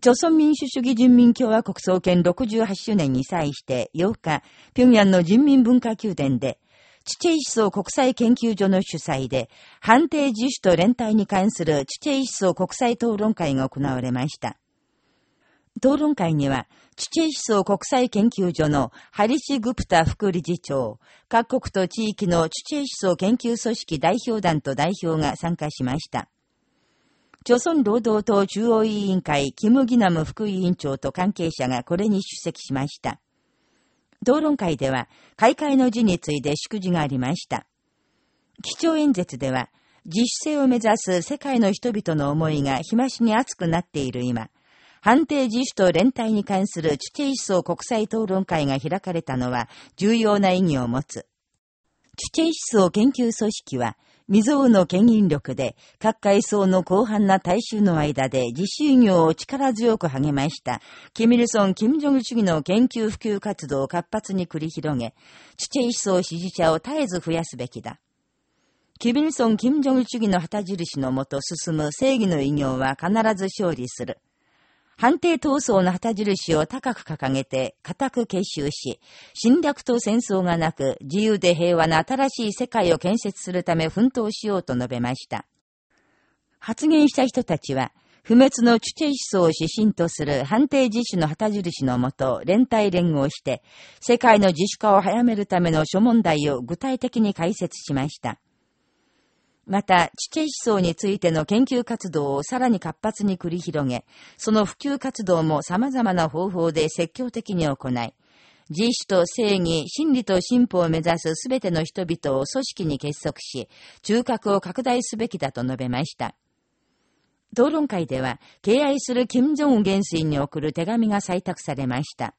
朝鮮民主主義人民共和国創建68周年に際して8日、平壌の人民文化宮殿で、チチェイ思想国際研究所の主催で、判定自主と連帯に関するチチェイ思想国際討論会が行われました。討論会には、チチェイ思想国際研究所のハリシ・グプタ副理事長、各国と地域のチチェイ思想研究組織代表団と代表が参加しました。朝鮮労働党中央委員会、キム・ギナム副委員長と関係者がこれに出席しました。討論会では、開会の辞について祝辞がありました。基調演説では、自主性を目指す世界の人々の思いが日増しに熱くなっている今、判定自主と連帯に関する地底思想国際討論会が開かれたのは重要な意義を持つ。地底思想研究組織は、未曾有の権威力で、各階層の広範な大衆の間で自主業を力強く励ました、キミルソン・キム・ジョグ主義の研究普及活動を活発に繰り広げ、チチェイ思想支持者を絶えず増やすべきだ。キミルソン・キム・ジョグ主義の旗印のもと進む正義の偉業は必ず勝利する。判定闘争の旗印を高く掲げて、固く結集し、侵略と戦争がなく、自由で平和な新しい世界を建設するため奮闘しようと述べました。発言した人たちは、不滅のチュチェ思想を指針とする判定自主の旗印のもと、連帯連合して、世界の自主化を早めるための諸問題を具体的に解説しました。また、地形思想についての研究活動をさらに活発に繰り広げ、その普及活動も様々な方法で積極的に行い、自主と正義、真理と進歩を目指すすべての人々を組織に結束し、中核を拡大すべきだと述べました。討論会では、敬愛する金正恩元帥に送る手紙が採択されました。